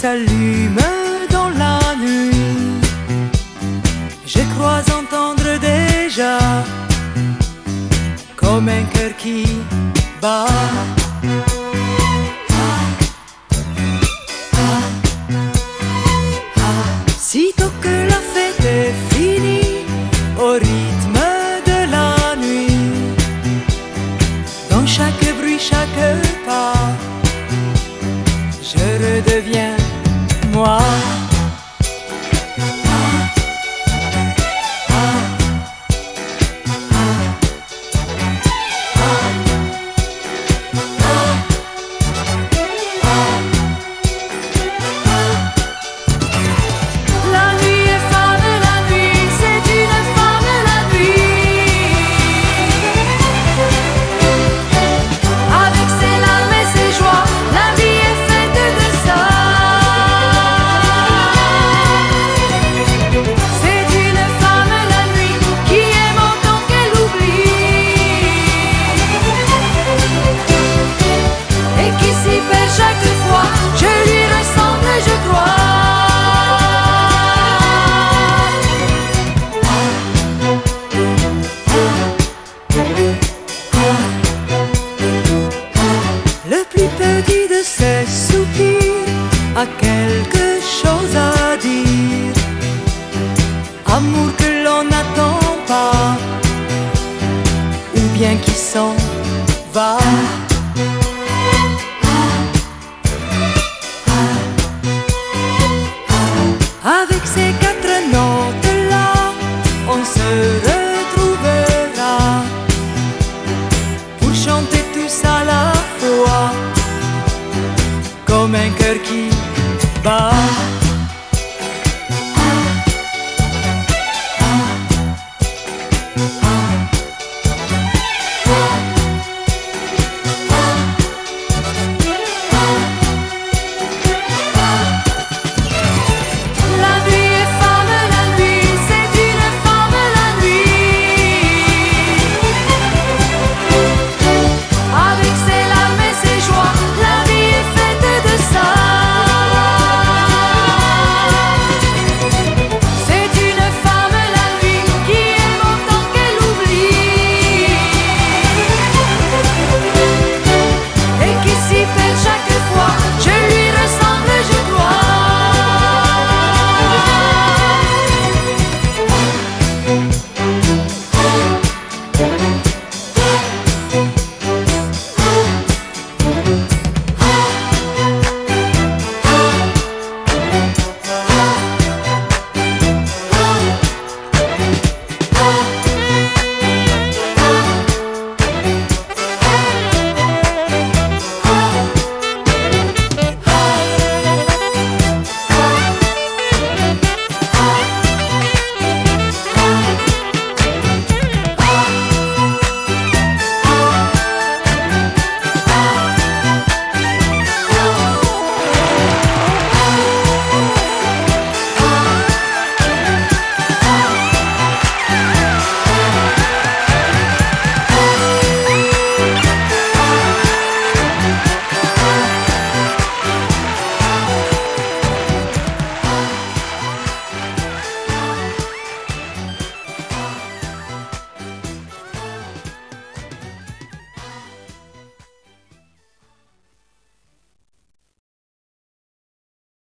s'allume dans la nuit. Je crois entendre déjà comme un cœur qui bat. Sitôt que la fête est finie, au rythme de la nuit, dans chaque bruit, chaque pas, je redeviens. Quelque chose à dire. Amour que l'on n'attend pas, ou bien qui s'en va. Avec on